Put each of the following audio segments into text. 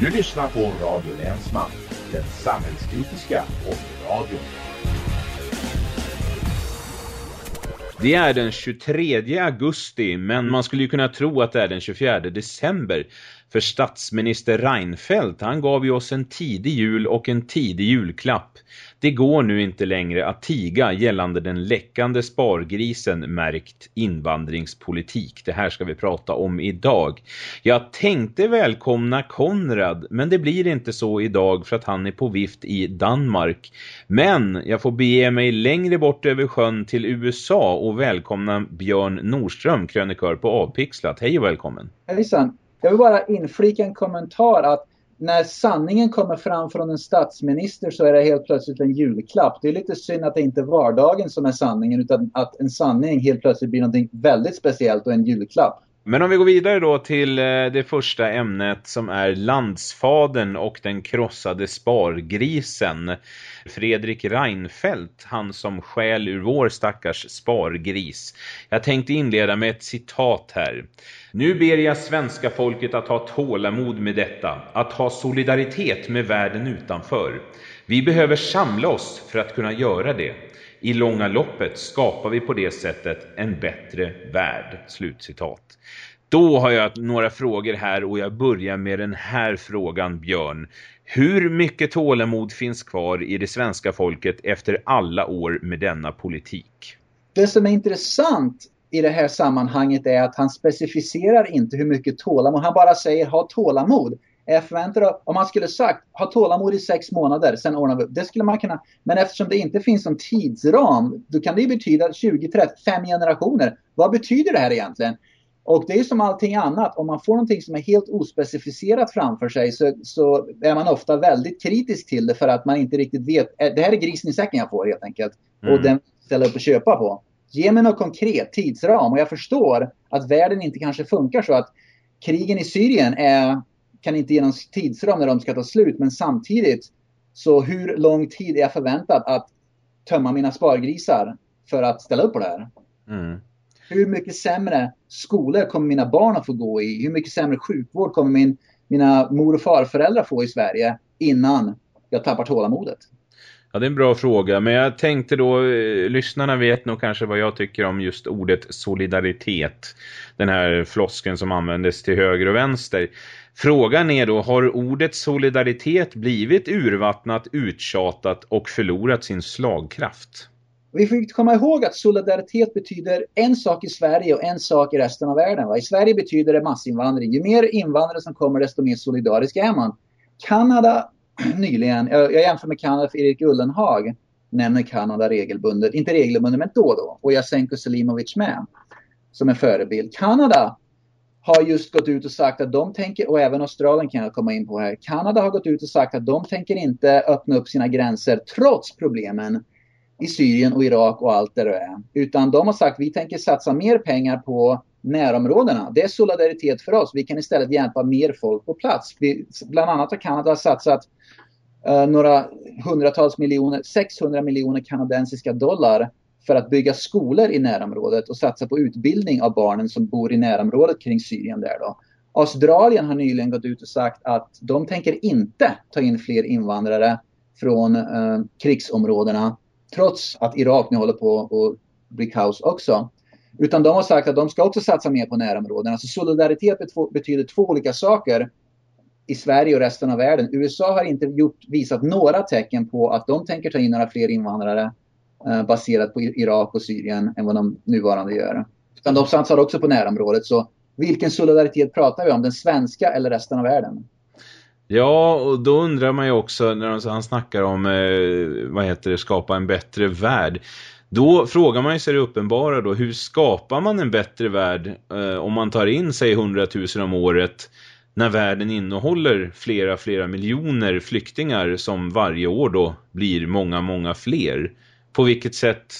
Du lyssnar på Radio Länsman, den samhällskritiska radion. Det är den 23 augusti men man skulle ju kunna tro att det är den 24 december. För statsminister Reinfeldt han gav ju oss en tidig jul och en tidig julklapp. Det går nu inte längre att tiga gällande den läckande spargrisen märkt invandringspolitik. Det här ska vi prata om idag. Jag tänkte välkomna Konrad men det blir inte så idag för att han är på vift i Danmark. Men jag får bege mig längre bort över sjön till USA och välkomna Björn Nordström, krönikör på Avpixlat. Hej och välkommen. Hejsan. Jag vill bara inflika en kommentar att när sanningen kommer fram från en statsminister så är det helt plötsligt en julklapp. Det är lite synd att det inte är vardagen som är sanningen utan att en sanning helt plötsligt blir något väldigt speciellt och en julklapp. Men om vi går vidare då till eh, det första ämnet som är landsfaden och den krossade spargrisen. Fredrik Reinfeldt, han som skäl ur vår stackars spargris. Jag tänkte inleda med ett citat här. Nu ber jag svenska folket att ha tålamod med detta, att ha solidaritet med världen utanför. Vi behöver samla oss för att kunna göra det. I långa loppet skapar vi på det sättet en bättre värld. Slutcitat. Då har jag några frågor här och jag börjar med den här frågan Björn. Hur mycket tålamod finns kvar i det svenska folket efter alla år med denna politik? Det som är intressant i det här sammanhanget är att han specificerar inte hur mycket tålamod. Han bara säger ha tålamod. Jag förväntar om han skulle sagt ha tålamod i sex månader, sen ordnar vi upp. Det skulle man kunna. Men eftersom det inte finns någon tidsram, då kan det betyda 20, 30, 5 generationer. Vad betyder det här egentligen? Och det är som allting annat, om man får någonting som är helt ospecificerat framför sig så, så, är man ofta väldigt kritisk till det för att man inte riktigt vet. Det här är grisen i säcken jag får helt enkelt. Mm. Och den ställer upp och köpa på. Ge mig något konkret tidsram och jag förstår att världen inte kanske funkar så att krigen i Syrien är, kan inte ge någon tidsram när de ska ta slut men samtidigt så hur lång tid är jag förväntad att tömma mina spargrisar för att ställa upp på det här? Mm. Hur mycket sämre skolor kommer mina barn att få gå i? Hur mycket sämre sjukvård kommer min, mina mor och farföräldrar få i Sverige innan jag tappar tålamodet? Ja, det är en bra fråga. Men jag tänkte då, eh, lyssnarna vet nog kanske vad jag tycker om just ordet solidaritet. Den här flosken som användes till höger och vänster. Frågan är då, har ordet solidaritet blivit urvattnat, uttjatat och förlorat sin slagkraft? Vi får komma ihåg att solidaritet betyder en sak i Sverige och en sak i resten av världen. Va? I Sverige betyder det massinvandring. Ju mer invandrare som kommer desto mer solidarisk är man. Kanada nyligen, jag, jag jämför med Kanada för Erik Ullenhag nämner Kanada regelbundet, inte regelbundet men då och då. Och Jasenko Selimovic med som en förebild. Kanada har just gått ut och sagt att de tänker, och även Australien kan jag komma in på här. Kanada har gått ut och sagt att de tänker inte öppna upp sina gränser trots problemen i Syrien och Irak och allt det där är. Utan de har sagt att vi tänker satsa mer pengar på närområdena. Det är solidaritet för oss. Vi kan istället hjälpa mer folk på plats. Vi, bland annat har Kanada satsat uh, några hundratals miljoner, 600 miljoner kanadensiska dollar för att bygga skolor i närområdet och satsa på utbildning av barnen som bor i närområdet kring Syrien där då. Australien har nyligen gått ut och sagt att de tänker inte ta in fler invandrare från eh, krigsområdena trots att Irak nu håller på att bli kaos också. Utan de har sagt att de ska också satsa mer på närområdena. Så solidaritet betyder två olika saker i Sverige och resten av världen. USA har inte gjort, visat några tecken på att de tänker ta in några fler invandrare Eh, baserat på Irak och Syrien än vad de nuvarande gör. Utan de satsar också på närområdet. Så vilken solidaritet pratar vi om? Den svenska eller resten av världen? Ja, och då undrar man ju också när han snackar om eh, vad heter det, skapa en bättre värld. Då frågar man ju sig det uppenbara då, hur skapar man en bättre värld eh, om man tar in sig hundratusen om året när världen innehåller flera, flera miljoner flyktingar som varje år då blir många, många fler. På vilket sätt,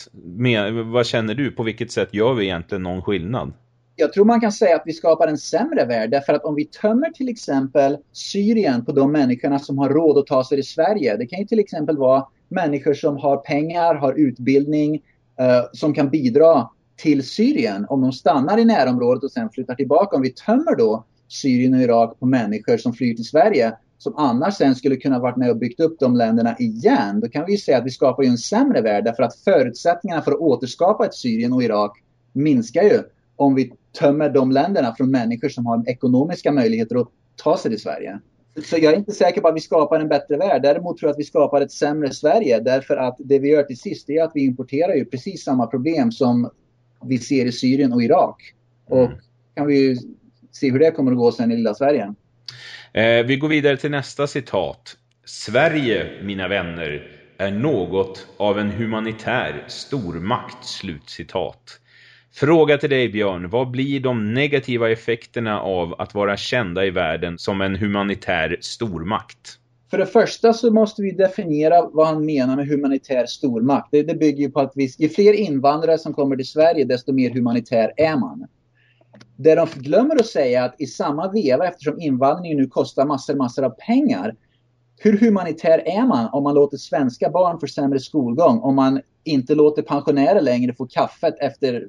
vad känner du, på vilket sätt gör vi egentligen någon skillnad? jag tror man kan säga att vi skapar en sämre värld därför att om vi tömmer till exempel Syrien på de människorna som har råd att ta sig till Sverige. Det kan ju till exempel vara människor som har pengar, har utbildning, eh, som kan bidra till Syrien om de stannar i närområdet och sen flyttar tillbaka. Om vi tömmer då Syrien och Irak på människor som flyr till Sverige, som annars sen skulle kunna varit med och byggt upp de länderna igen, då kan vi säga att vi skapar en sämre värld därför att förutsättningarna för att återskapa ett Syrien och Irak minskar ju om vi tömmer de länderna från människor som har ekonomiska möjligheter att ta sig till Sverige. Så jag är inte säker på att vi skapar en bättre värld. Däremot tror jag att vi skapar ett sämre Sverige. Därför att det vi gör till sist är att vi importerar ju precis samma problem som vi ser i Syrien och Irak. Och mm. kan vi ju se hur det kommer att gå sen i lilla Sverige. Eh, vi går vidare till nästa citat. Sverige, mina vänner, är något av en humanitär stormakt. Slutcitat. Fråga till dig Björn, vad blir de negativa effekterna av att vara kända i världen som en humanitär stormakt? För det första så måste vi definiera vad han menar med humanitär stormakt. Det, det bygger ju på att vi, ju fler invandrare som kommer till Sverige desto mer humanitär är man. Det de glömmer att säga är att i samma veva eftersom invandringen nu kostar massor, massor av pengar. Hur humanitär är man om man låter svenska barn få sämre skolgång? Om man inte låter pensionärer längre få kaffet efter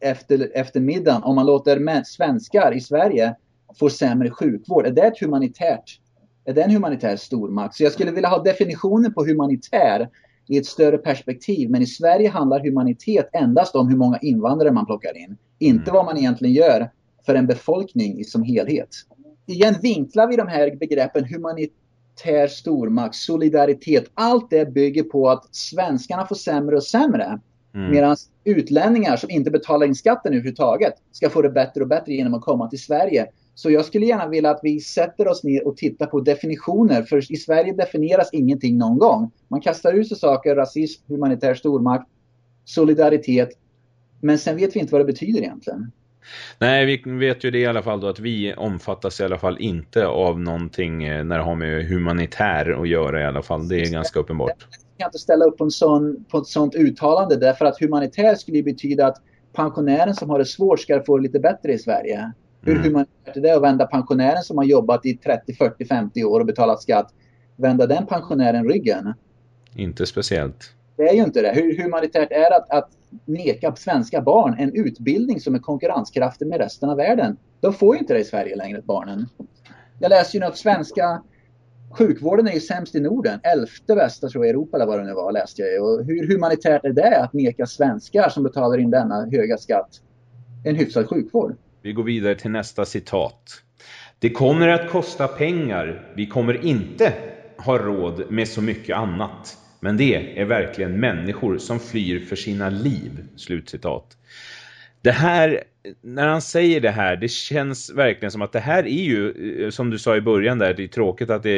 efter, efter middagen om man låter svenskar i Sverige få sämre sjukvård. Är det ett humanitärt är det en humanitär stormakt? Så jag skulle vilja ha definitionen på humanitär i ett större perspektiv. Men i Sverige handlar humanitet endast om hur många invandrare man plockar in. Inte mm. vad man egentligen gör för en befolkning som helhet. Igen vinklar vi de här begreppen humanitär stormakt, solidaritet. Allt det bygger på att svenskarna får sämre och sämre. Mm. Medan utlänningar som inte betalar in skatten överhuvudtaget ska få det bättre och bättre genom att komma till Sverige. Så jag skulle gärna vilja att vi sätter oss ner och tittar på definitioner. För i Sverige definieras ingenting någon gång. Man kastar ut sig saker, rasism, humanitär stormakt, solidaritet. Men sen vet vi inte vad det betyder egentligen. Nej, vi vet ju det i alla fall då att vi omfattas i alla fall inte av någonting eh, när det har med humanitär att göra i alla fall. Det är ganska uppenbart kan inte ställa upp på, en sån, på ett sånt uttalande därför att humanitär skulle betyda att pensionären som har det svårt ska få det lite bättre i Sverige. Hur mm. humanitärt är det att vända pensionären som har jobbat i 30, 40, 50 år och betalat skatt, vända den pensionären ryggen? Inte speciellt. Det är ju inte det. Hur humanitärt är det att, att neka svenska barn en utbildning som är konkurrenskraftig med resten av världen? De får ju inte det i Sverige längre, barnen. Jag läste ju att svenska Sjukvården är ju sämst i Norden, elfte bästa tror jag i Europa eller vad det nu var läste jag och Hur humanitärt är det att neka svenskar som betalar in denna höga skatt en hyfsad sjukvård? Vi går vidare till nästa citat. Det kommer att kosta pengar. Vi kommer inte ha råd med så mycket annat. Men det är verkligen människor som flyr för sina liv. Slutcitat. Det här när han säger det här, det känns verkligen som att det här är ju, eh, som du sa i början där, det är tråkigt att det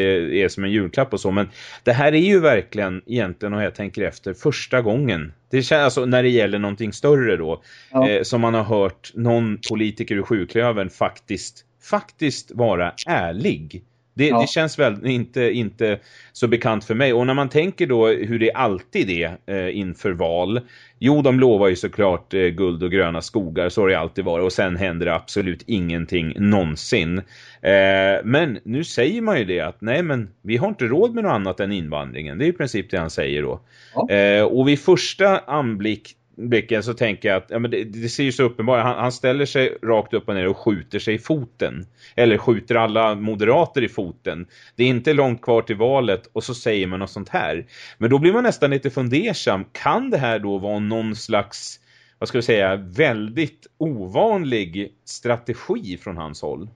är som en julklapp och så, men det här är ju verkligen egentligen, och jag tänker efter, första gången. Det känns alltså när det gäller någonting större då, ja. eh, som man har hört någon politiker ur sjuklöven faktiskt, faktiskt vara ärlig. Det, ja. det, känns väl inte, inte så bekant för mig. Och när man tänker då hur det alltid är eh, inför val. Jo, de lovar ju såklart eh, guld och gröna skogar, så har det alltid varit. Och sen händer det absolut ingenting någonsin. Eh, men nu säger man ju det att nej men vi har inte råd med något annat än invandringen. Det är i princip det han säger då. Ja. Eh, och vid första anblick blicken så tänker jag att ja, men det, det ser ju så uppenbart. Han, han, ställer sig rakt upp och ner och skjuter sig i foten. Eller skjuter alla moderater i foten. Det är inte långt kvar till valet och så säger man något sånt här. Men då blir man nästan lite fundersam. Kan det här då vara någon slags, vad ska vi säga, väldigt ovanlig strategi från hans håll?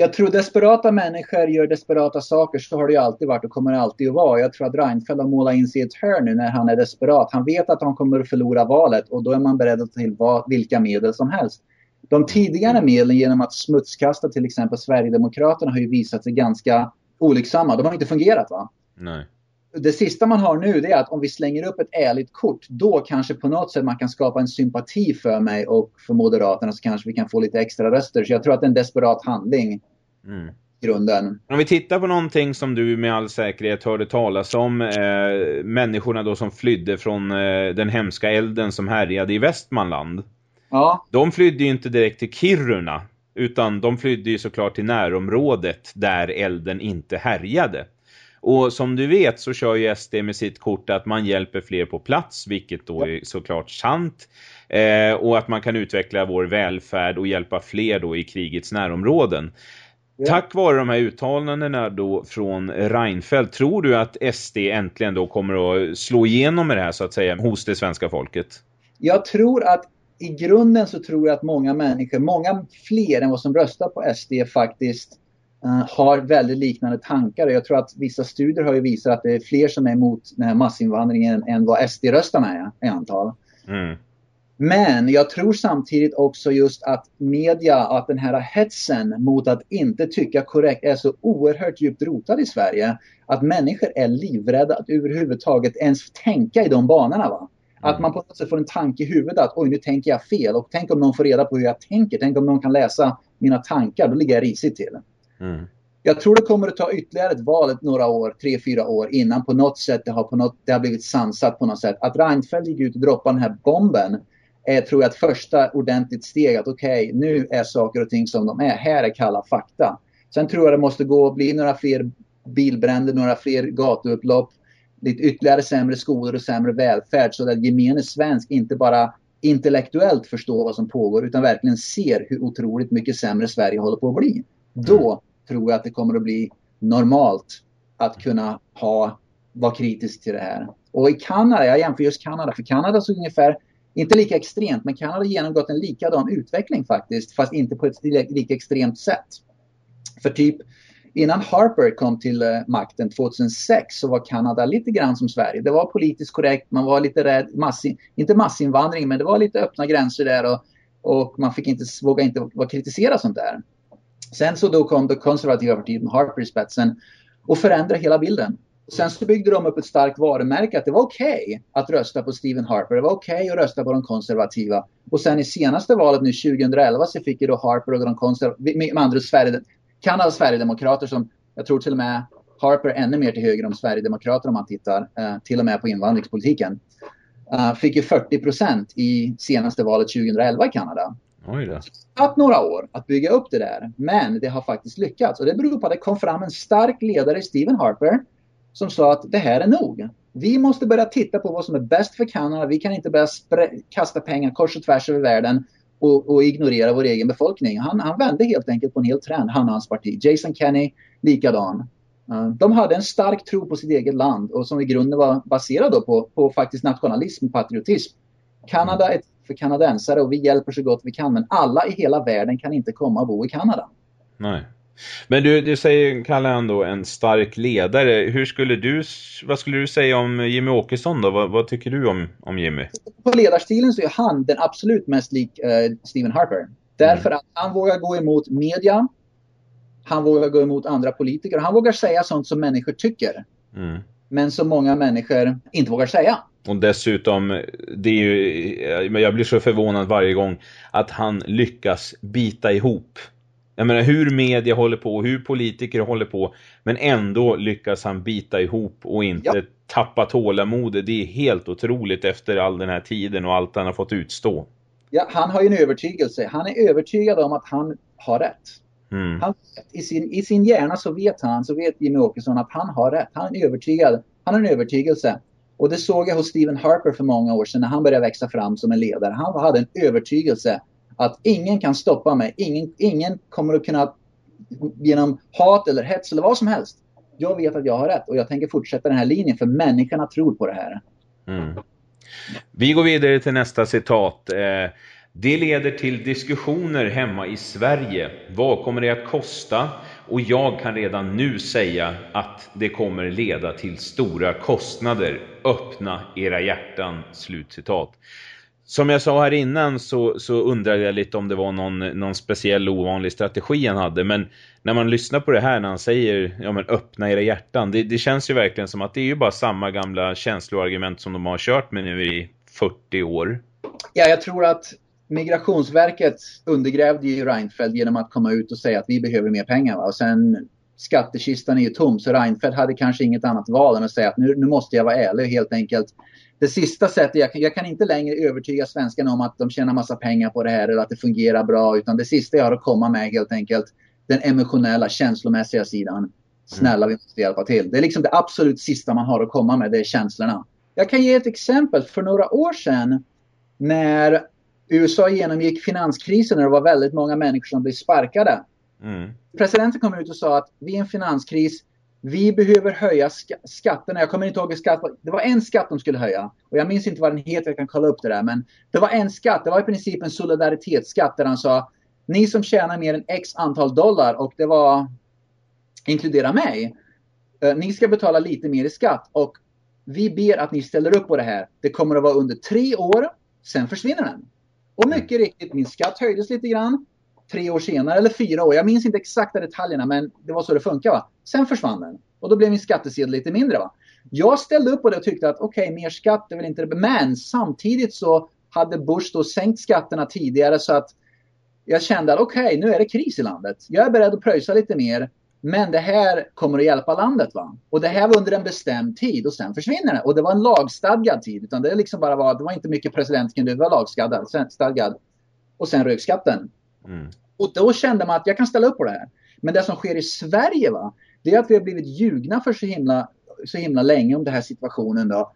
Jag tror desperata människor gör desperata saker. Så har det ju alltid varit och kommer alltid att vara. Jag tror att Reinfeldt har målat in sig i ett hörn nu när han är desperat. Han vet att han kommer att förlora valet och då är man beredd att ta till vilka medel som helst. De tidigare medlen genom att smutskasta till exempel Sverigedemokraterna har ju visat sig ganska olycksamma. De har inte fungerat va? Nej. Det sista man har nu är att om vi slänger upp ett ärligt kort, då kanske på något sätt man kan skapa en sympati för mig och för Moderaterna så kanske vi kan få lite extra röster. Så jag tror att det är en desperat handling. Mm. Grunden. Om vi tittar på någonting som du med all säkerhet hörde talas om, eh, människorna då som flydde från eh, den hemska elden som härjade i Västmanland. Ja. De flydde ju inte direkt till Kiruna, utan de flydde ju såklart till närområdet där elden inte härjade. Och som du vet så kör ju SD med sitt kort att man hjälper fler på plats, vilket då är såklart sant. Eh, och att man kan utveckla vår välfärd och hjälpa fler då i krigets närområden. Tack vare de här uttalandena då från Reinfeldt, tror du att SD äntligen då kommer att slå igenom med det här så att säga hos det svenska folket? Jag tror att i grunden så tror jag att många människor, många fler än vad som röstar på SD faktiskt har väldigt liknande tankar. Jag tror att vissa studier har ju visat att det är fler som är emot den här massinvandringen än vad SD-röstarna är i antal. Mm. Men jag tror samtidigt också just att media, att den här hetsen mot att inte tycka korrekt är så oerhört djupt rotad i Sverige. Att människor är livrädda att överhuvudtaget ens tänka i de banorna. Va? Att mm. man på något sätt får en tanke i huvudet att oj nu tänker jag fel och tänk om någon får reda på hur jag tänker. Tänk om någon kan läsa mina tankar, då ligger jag risigt till. Mm. Jag tror det kommer att ta ytterligare ett val några år, tre, fyra år innan på något sätt det har, på något, det har blivit sansat på något sätt. Att Reinfeldt gick ut och droppade den här bomben är tror jag ett första ordentligt steg att okej, okay, nu är saker och ting som de är. Här är kalla fakta. Sen tror jag det måste gå bli några fler bilbränder, några fler gatuupplopp, lite ytterligare sämre skolor och sämre välfärd så att gemene svensk inte bara intellektuellt förstår vad som pågår utan verkligen ser hur otroligt mycket sämre Sverige håller på att bli. Då mm tror jag att det kommer att bli normalt att kunna ha, vara kritisk till det här. Och i Kanada, jag jämför just Kanada, för Kanada så ungefär inte lika extremt, men Kanada har genomgått en likadan utveckling faktiskt, fast inte på ett lika extremt sätt. För typ innan Harper kom till eh, makten 2006 så var Kanada lite grann som Sverige. Det var politiskt korrekt, man var lite rädd, massin, inte massinvandring, men det var lite öppna gränser där och, och man fick inte, våga inte kritisera sånt där. Sen så då kom det konservativa partiet med Harper i spetsen och förändrade hela bilden. Sen så byggde de upp ett starkt varumärke att det var okej okay att rösta på Stephen Harper. Det var okej okay att rösta på de konservativa. Och sen i senaste valet nu 2011 så fick ju då Harper och de konservativa, med andra Sverige, Kanadas Sverigedemokrater som jag tror till och med Harper ännu mer till höger om Sverigedemokrater om man tittar eh, till och med på invandringspolitiken. Uh, fick ju 40 procent i senaste valet 2011 i Kanada. Oj då. Det har några år att bygga upp det där, men det har faktiskt lyckats. Och det beror på att det kom fram en stark ledare, Stephen Harper, som sa att det här är nog. Vi måste börja titta på vad som är bäst för Kanada. Vi kan inte börja kasta pengar kors och tvärs över världen och, och ignorera vår egen befolkning. Han, han, vände helt enkelt på en hel trend, han och hans parti. Jason Kenney, likadan. Eh, de hade en stark tro på sitt eget land och som i grunden var baserad på, på faktiskt nationalism och patriotism. Kanada är för kanadensare och vi hjälper så gott vi kan men alla i hela världen kan inte komma och bo i Kanada. Nej. Men du, du säger, kallar han då en stark ledare. Hur skulle du, vad skulle du säga om Jimmy Åkesson då? Vad, vad tycker du om, om Jimmy? På ledarstilen så är han den absolut mest lik uh, Stephen Harper. Därför mm. att han vågar gå emot media. Han vågar gå emot andra politiker. Han vågar säga sånt som människor tycker. Mm. Men som många människor inte vågar säga. Och dessutom, det är ju, jag blir så förvånad varje gång att han lyckas bita ihop jag menar hur media håller på, hur politiker håller på, men ändå lyckas han bita ihop och inte ja. tappa tålamodet. Det är helt otroligt efter all den här tiden och allt han har fått utstå. Ja, han har ju en övertygelse. Han är övertygad om att han har rätt. Mm. Han, i, sin, I sin hjärna så vet han, så vet Jimmy Åkesson att han har rätt. Han är övertygad. Han har en övertygelse. Och det såg jag hos Stephen Harper för många år sedan när han började växa fram som en ledare. Han hade en övertygelse att ingen kan stoppa mig. Ingen, ingen kommer att kunna genom hat eller hets eller vad som helst. Jag vet att jag har rätt och jag tänker fortsätta den här linjen för människorna tror på det här. Mm. Vi går vidare till nästa citat. Eh, det leder till diskussioner hemma i Sverige. Vad kommer det att kosta? Och jag kan redan nu säga att det kommer leda till stora kostnader. Öppna era hjärtan. Slutcitat. Som jag sa här innan så, så undrade jag lite om det var någon, någon speciell ovanlig strategi han hade. Men när man lyssnar på det här när han säger ja, men öppna era hjärtan. Det, det känns ju verkligen som att det är ju bara samma gamla känsloargument som de har kört med nu i 40 år. Ja, jag tror att Migrationsverket undergrävde ju Reinfeldt genom att komma ut och säga att vi behöver mer pengar. Va? Och sen skattekistan är ju tom så Reinfeldt hade kanske inget annat val än att säga att nu, nu måste jag vara ärlig helt enkelt det sista sättet, jag, jag, kan inte längre övertyga svenskarna om att de tjänar massa pengar på det här eller att det fungerar bra. Utan det sista jag har att komma med helt enkelt den emotionella, känslomässiga sidan. Snälla, vi måste hjälpa till. Det är liksom det absolut sista man har att komma med, det är känslorna. Jag kan ge ett exempel. För några år sedan när USA genomgick finanskrisen och det var väldigt många människor som blev sparkade. Mm. Presidenten kom ut och sa att vi är en finanskris. Vi behöver höja sk skatterna. Jag kommer inte ihåg skatt. Det var en skatt de skulle höja. Och jag minns inte vad den heter. Jag kan kolla upp det där. Men det var en skatt. Det var i princip en solidaritetsskatt där han sa ni som tjänar mer än x antal dollar och det var inkludera mig. Eh, ni ska betala lite mer i skatt och vi ber att ni ställer upp på det här. Det kommer att vara under tre år, sen försvinner den. Och mycket riktigt, min skatt höjdes lite grann. Tre år senare, eller fyra år. Jag minns inte exakta detaljerna, men det var så det funkade. Va? Sen försvann den. Och då blev min skattesedel lite mindre. Va? Jag ställde upp på det och tyckte att okej, okay, mer skatt är väl inte det. Men samtidigt så hade Bush då sänkt skatterna tidigare så att jag kände att okej, okay, nu är det kris i landet. Jag är beredd att pröjsa lite mer. Men det här kommer att hjälpa landet. va. Och det här var under en bestämd tid och sen försvinner det. Och det var en lagstadgad tid. Utan det, liksom bara var, det var inte mycket president kunde det var lagstadgad. Och sen rök skatten. Mm. Och då kände man att jag kan ställa upp på det här. Men det som sker i Sverige va, det är att vi har blivit ljugna för så himla, så himla länge om den här situationen. Då.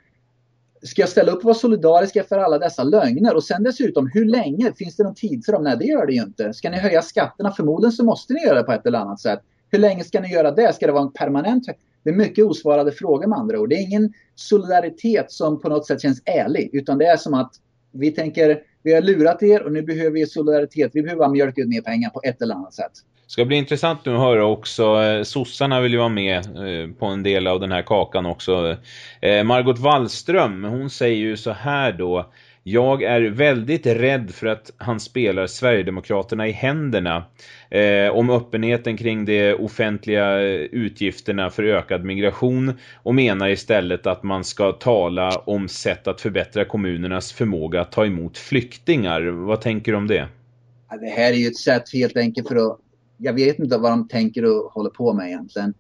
Ska jag ställa upp och vara solidarisk efter alla dessa lögner? Och sen dessutom, hur länge? Finns det någon tidsram? Nej, det gör det ju inte. Ska ni höja skatterna? Förmodligen så måste ni göra det på ett eller annat sätt. Hur länge ska ni göra det? Ska det vara en permanent Det är mycket osvarade frågor med andra ord. Det är ingen solidaritet som på något sätt känns ärlig. Utan det är som att vi tänker, vi har lurat er och nu behöver vi solidaritet. Vi behöver mjölka ut mer pengar på ett eller annat sätt. Det ska bli intressant nu att höra också. Eh, sossarna vill ju vara med eh, på en del av den här kakan också. Eh, Margot Wallström, hon säger ju så här då. Jag är väldigt rädd för att han spelar Sverigedemokraterna i händerna eh, om öppenheten kring de offentliga eh, utgifterna för ökad migration och menar istället att man ska tala om sätt att förbättra kommunernas förmåga att ta emot flyktingar. Vad tänker du om det? Ja, det här är ju ett sätt helt enkelt för att... Jag vet inte vad de tänker och håller på med egentligen.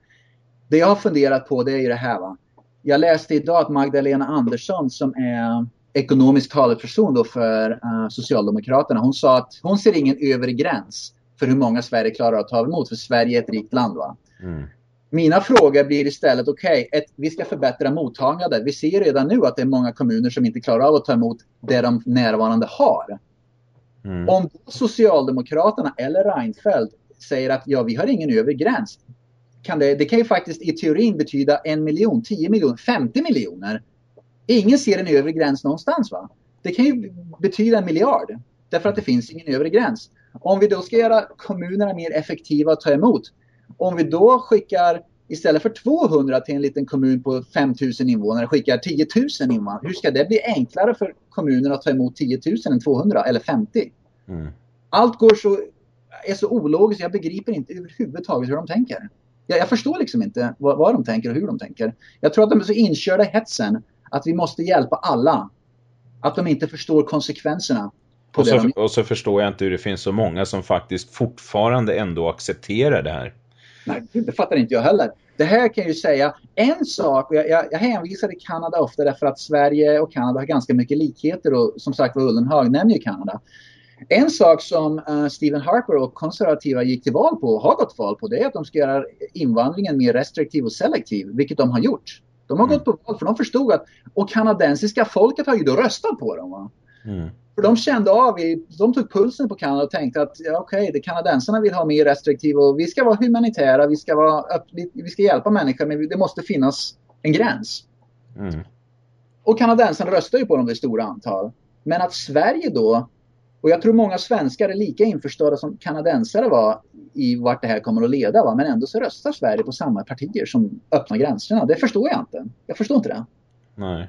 Det jag har funderat på det är ju det här va. Jag läste idag att Magdalena Andersson som är ekonomisk talesperson då för uh, Socialdemokraterna. Hon sa att hon ser ingen övre gräns för hur många Sverige klarar att ta emot. För Sverige är ett rikt land. Va? Mm. Mina frågor blir istället, okej, okay, vi ska förbättra mottagandet. Vi ser redan nu att det är många kommuner som inte klarar av att ta emot det de närvarande har. Mm. Om Socialdemokraterna eller Reinfeldt säger att ja, vi har ingen övre gräns. Kan det, det kan ju faktiskt i teorin betyda en miljon, tio miljoner, 50 miljoner. Ingen ser en övre gräns någonstans. va? Det kan ju betyda en miljard. Därför att det finns ingen övre gräns. Om vi då ska göra kommunerna mer effektiva att ta emot. Om vi då skickar istället för 200 till en liten kommun på 5000 invånare skickar 10 000 invånare. Hur ska det bli enklare för kommunerna att ta emot 10 000 än 200 eller 50? Mm. Allt går så, är så ologiskt. Jag begriper inte överhuvudtaget hur de tänker. Jag, jag förstår liksom inte vad, vad, de tänker och hur de tänker. Jag tror att de är så inkörda i hetsen att vi måste hjälpa alla. Att de inte förstår konsekvenserna. Och så, de... och så förstår jag inte hur det finns så många som faktiskt fortfarande ändå accepterar det här. Nej, det fattar inte jag heller. Det här kan jag ju säga, en sak, jag, jag, jag hänvisar till Kanada ofta därför att Sverige och Kanada har ganska mycket likheter och som sagt var Ullenhag nämner ju Kanada. En sak som uh, Stephen Harper och konservativa gick till val på och har gått till val på det är att de ska göra invandringen mer restriktiv och selektiv, vilket de har gjort. De har mm. gått på val för de förstod att, och kanadensiska folket har ju då röstat på dem. Va? Mm. För de kände av, de tog pulsen på Kanada och tänkte att ja, okej, okay, kanadensarna vill ha mer restriktiv och vi ska vara humanitära, vi ska, vara, vi ska hjälpa människor men det måste finnas en gräns. Mm. Och kanadensarna röstar ju på dem i stora antal. Men att Sverige då, och jag tror många svenskar är lika införstådda som kanadensare var i vart det här kommer att leda. Va? Men ändå så röstar Sverige på samma partier som öppnar gränserna. Det förstår jag inte. Jag förstår inte det. Nej.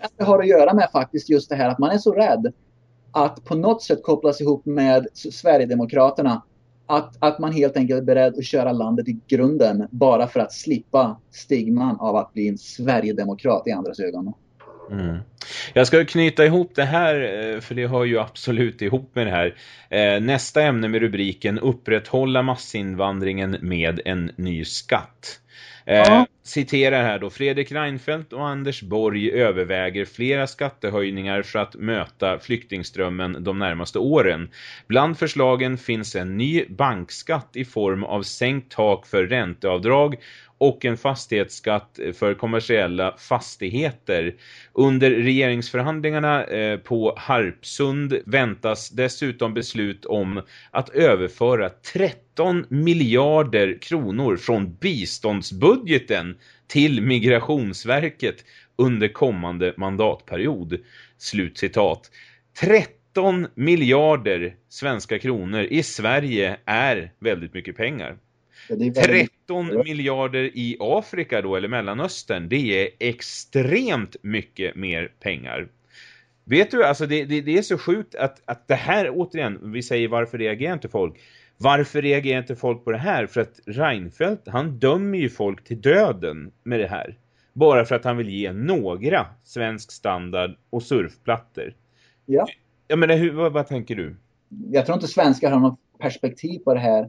Att det har att göra med faktiskt just det här att man är så rädd att på något sätt kopplas ihop med Sverigedemokraterna. Att, att man helt enkelt är beredd att köra landet i grunden bara för att slippa stigman av att bli en Sverigedemokrat i andras ögon. Mm. Jag ska knyta ihop det här, eh, för det hör ju absolut ihop med det här. Eh, nästa ämne med rubriken Upprätthålla massinvandringen med en ny skatt. Eh, ja. Citerar här då, Fredrik Reinfeldt och Anders Borg överväger flera skattehöjningar för att möta flyktingströmmen de närmaste åren. Bland förslagen finns en ny bankskatt i form av sänkt tak för ränteavdrag och en fastighetsskatt för kommersiella fastigheter. Under regeringsförhandlingarna eh, på Harpsund väntas dessutom beslut om att överföra 13 miljarder kronor från biståndsbudgeten till Migrationsverket under kommande mandatperiod. Slutcitat. 13 miljarder svenska kronor i Sverige är väldigt mycket pengar. 13 miljarder i Afrika då, eller Mellanöstern, det är extremt mycket mer pengar. Vet du, alltså det, det, det, är så sjukt att, att det här, återigen, vi säger varför reagerar inte folk? Varför reagerar inte folk på det här? För att Reinfeldt, han dömer ju folk till döden med det här. Bara för att han vill ge några svensk standard och surfplattor. Ja. Jag menar, hur, vad, vad tänker du? Jag tror inte svenskar har något perspektiv på det här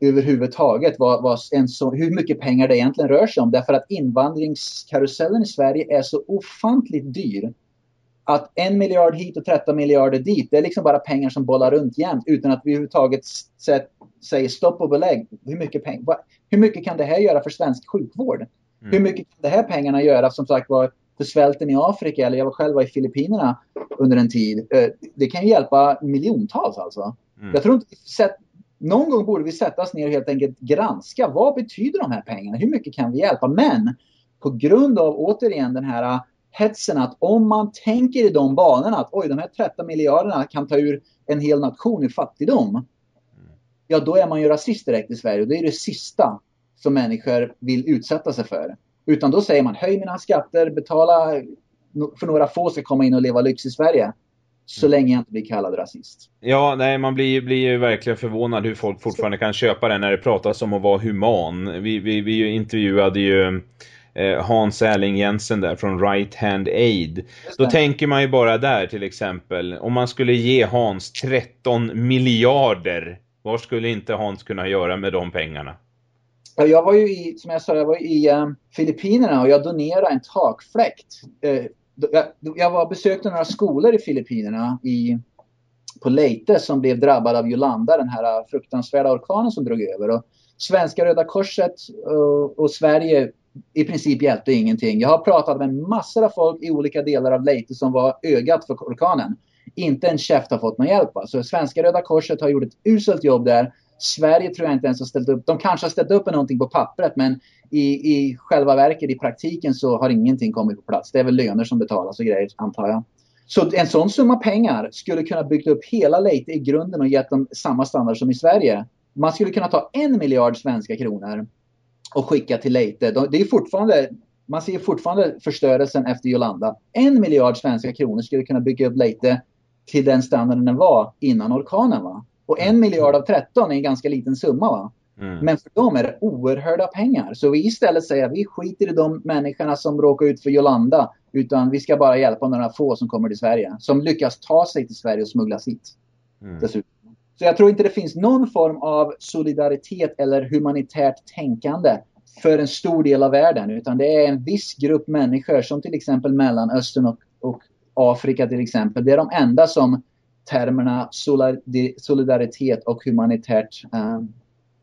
överhuvudtaget vad, vad en så, hur mycket pengar det egentligen rör sig om. Därför att invandringskarusellen i Sverige är så ofantligt dyr. Att en miljard hit och 13 miljarder dit, det är liksom bara pengar som bollar runt jämt utan att vi överhuvudtaget säger stopp och belägg. Hur mycket, peng, hur mycket kan det här göra för svensk sjukvård? Mm. Hur mycket kan de här pengarna göra som sagt var för svälten i Afrika eller jag var själv var i Filippinerna under en tid. Eh, det kan ju hjälpa miljontals alltså. Mm. Jag tror inte, någon gång borde vi sätta oss ner och helt enkelt granska vad betyder de här pengarna? Hur mycket kan vi hjälpa? Men på grund av återigen den här hetsen att om man tänker i de banorna att oj, de här 13 miljarderna kan ta ur en hel nation i fattigdom. Ja, då är man ju rasist direkt i Sverige och det är det sista som människor vill utsätta sig för. Utan då säger man höj mina skatter, betala för några få ska komma in och leva lyx i Sverige så mm. länge jag inte blir kallad rasist. Ja, nej, man blir, blir ju verkligen förvånad hur folk fortfarande kan köpa det när det pratas om att vara human. Vi, vi, vi intervjuade ju Hans Erling Jensen där från Right Hand Aid. Då tänker man ju bara där till exempel, om man skulle ge Hans 13 miljarder, vad skulle inte Hans kunna göra med de pengarna? Jag var ju i, som jag sa, jag var i um, Filippinerna och jag donerade en takfläkt. Uh, jag, jag var besökte några skolor i Filippinerna i, på Leyte som blev drabbad av Yolanda, den här fruktansvärda orkanen som drog över. Och Svenska Röda Korset och, och Sverige i princip hjälpte ingenting. Jag har pratat med massor av folk i olika delar av Leyte som var ögat för orkanen. Inte en käft har fått någon hjälp. Så alltså, Svenska Röda Korset har gjort ett uselt jobb där. Sverige tror jag inte ens har ställt upp. De kanske har ställt upp med någonting på pappret men i, i själva verket, i praktiken så har ingenting kommit på plats. Det är väl löner som betalas och grejer antar jag. Så en sån summa pengar skulle kunna byggt upp hela Leyte i grunden och gett dem samma standard som i Sverige. Man skulle kunna ta en miljard svenska kronor och skicka till Leyte. Det är fortfarande, man ser fortfarande förstörelsen efter Jolanda. En miljard svenska kronor skulle kunna bygga upp Leyte till den standarden den var innan orkanen. Va? Och en miljard av 13 är en ganska liten summa. Va? Mm. Men för dem är det oerhörda pengar. Så vi istället säger att vi skiter i de människorna som råkar ut för Jolanda. Utan vi ska bara hjälpa några få som kommer till Sverige. Som lyckas ta sig till Sverige och smugglas hit. Mm. Så jag tror inte det finns någon form av solidaritet eller humanitärt tänkande för en stor del av världen. Utan det är en viss grupp människor som till exempel Mellanöstern och, och Afrika till exempel. Det är de enda som termerna solidaritet och humanitärt eh,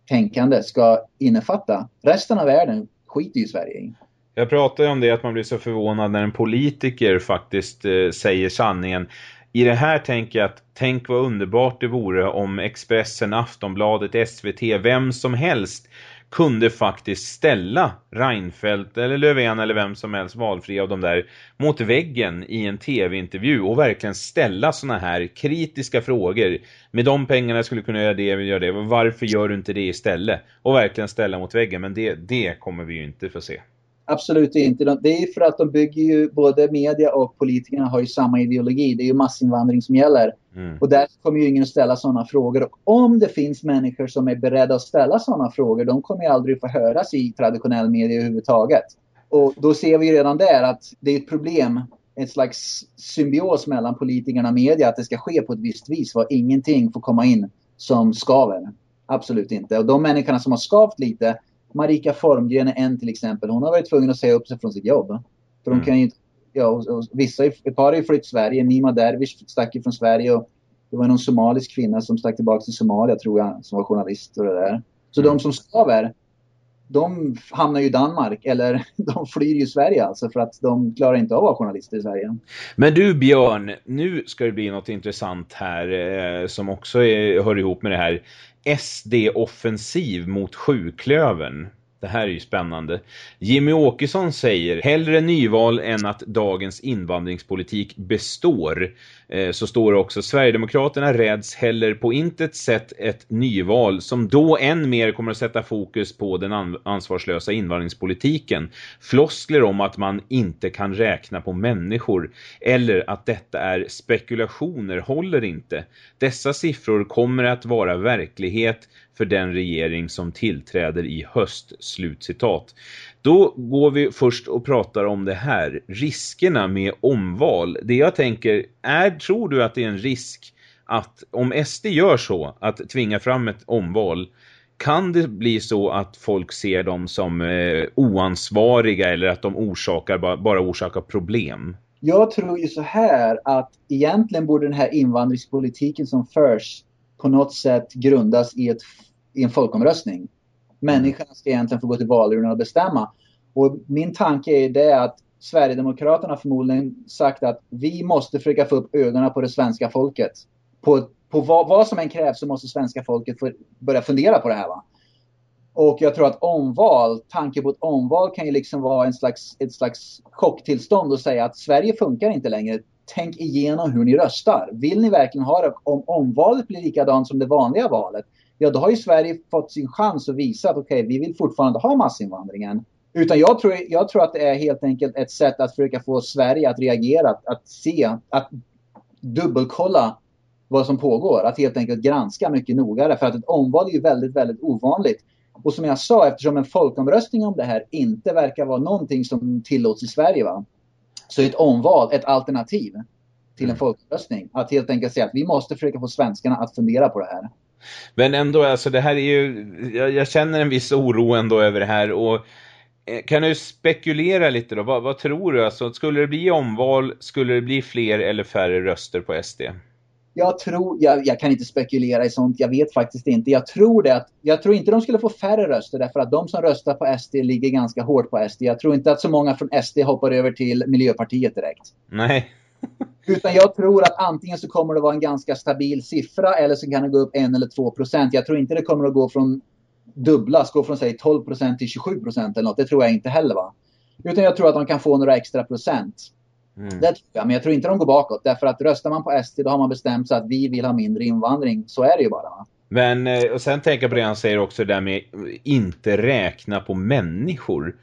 tänkande ska innefatta. Resten av världen skiter ju Sverige i. Jag pratar ju om det att man blir så förvånad när en politiker faktiskt eh, säger sanningen. I det här tänker jag att tänk vad underbart det vore om Expressen, Aftonbladet, SVT, vem som helst kunde faktiskt ställa Reinfeldt eller Löfven eller vem som helst valfri av de där mot väggen i en tv-intervju och verkligen ställa såna här kritiska frågor. Med de pengarna skulle kunna göra det, göra det. Varför gör du inte det istället? Och verkligen ställa mot väggen. Men det, det kommer vi ju inte få se. Absolut inte. Det är för att de bygger ju, både media och politikerna har ju samma ideologi. Det är ju massinvandring som gäller. Mm. Och där kommer ju ingen att ställa sådana frågor. Och om det finns människor som är beredda att ställa sådana frågor, de kommer ju aldrig få höras i traditionell media överhuvudtaget. Och då ser vi ju redan där att det är ett problem, ett slags symbios mellan politikerna och media, att det ska ske på ett visst vis, var ingenting får komma in som skaver. Absolut inte. Och de människorna som har skavt lite, Marika Formgren är en till exempel. Hon har varit tvungen att säga upp sig från sitt jobb. För hon mm. kan ju inte, ja, och, och, vissa, ett par har ju flytt till Sverige. Nima Dervish stack ju från Sverige och det var någon somalisk kvinna som stack tillbaka till Somalia tror jag, som var journalist och det där. Så mm. de som skaver, de hamnar ju i Danmark eller de flyr ju Sverige alltså för att de klarar inte av att vara journalister i Sverige. Men du Björn, nu ska det bli något intressant här eh, som också är, hör ihop med det här. SD-offensiv mot sjuklöven. Det här är ju spännande. Jimmy Åkesson säger hellre nyval än att dagens invandringspolitik består. Eh, så står det också Sverigedemokraterna räds heller på intet sätt ett nyval som då än mer kommer att sätta fokus på den ansvarslösa invandringspolitiken. Floskler om att man inte kan räkna på människor eller att detta är spekulationer håller inte. Dessa siffror kommer att vara verklighet för den regering som tillträder i höst. Slutcitat. Då går vi först och pratar om det här. Riskerna med omval. Det jag tänker, är, tror du att det är en risk att om SD gör så, att tvinga fram ett omval, kan det bli så att folk ser dem som eh, oansvariga eller att de orsakar, bara, bara orsakar problem? Jag tror ju så här att egentligen borde den här invandringspolitiken som förs på något sätt grundas i, ett, i en folkomröstning. Människorna ska egentligen få gå till valurnan och bestämma. Och min tanke är det att Sverigedemokraterna förmodligen sagt att vi måste försöka få upp ögonen på det svenska folket. På, på vad, vad, som än krävs så måste svenska folket få börja fundera på det här. Va? Och jag tror att omval, tanke på ett omval kan ju liksom vara en slags, ett slags chocktillstånd och säga att Sverige funkar inte längre. Tänk igenom hur ni röstar. Vill ni verkligen ha det? Om omvalet blir likadant som det vanliga valet, ja då har ju Sverige fått sin chans att visa att okej, okay, vi vill fortfarande ha massinvandringen. Utan jag tror, jag tror att det är helt enkelt ett sätt att försöka få Sverige att reagera, att, att se, att dubbelkolla vad som pågår. Att helt enkelt granska mycket noggrannare. För att ett omval är ju väldigt, väldigt ovanligt. Och som jag sa, eftersom en folkomröstning om det här inte verkar vara någonting som tillåts i Sverige, va? Så ett omval ett alternativ till en mm. folkomröstning. Att helt enkelt säga att vi måste försöka få svenskarna att fundera på det här. Men ändå, alltså det här är ju, jag, jag känner en viss oro ändå över det här och eh, kan du spekulera lite då? Vad, vad, tror du? Alltså, skulle det bli omval, skulle det bli fler eller färre röster på SD? Jag tror, jag, jag, kan inte spekulera i sånt, jag vet faktiskt inte. Jag tror det att, jag tror inte de skulle få färre röster därför att de som röstar på SD ligger ganska hårt på SD. Jag tror inte att så många från SD hoppar över till Miljöpartiet direkt. Nej. Utan jag tror att antingen så kommer det vara en ganska stabil siffra eller så kan det gå upp en eller två procent. Jag tror inte det kommer att gå från dubblas, gå från säg 12 procent till 27 procent eller något. Det tror jag inte heller va. Utan jag tror att de kan få några extra procent. Mm. Det tror jag, men jag tror inte de går bakåt. Därför att röstar man på SD då har man bestämt sig att vi vill ha mindre invandring. Så är det ju bara va. Men, eh, och sen tänker jag på det han säger också där med inte räkna på människor.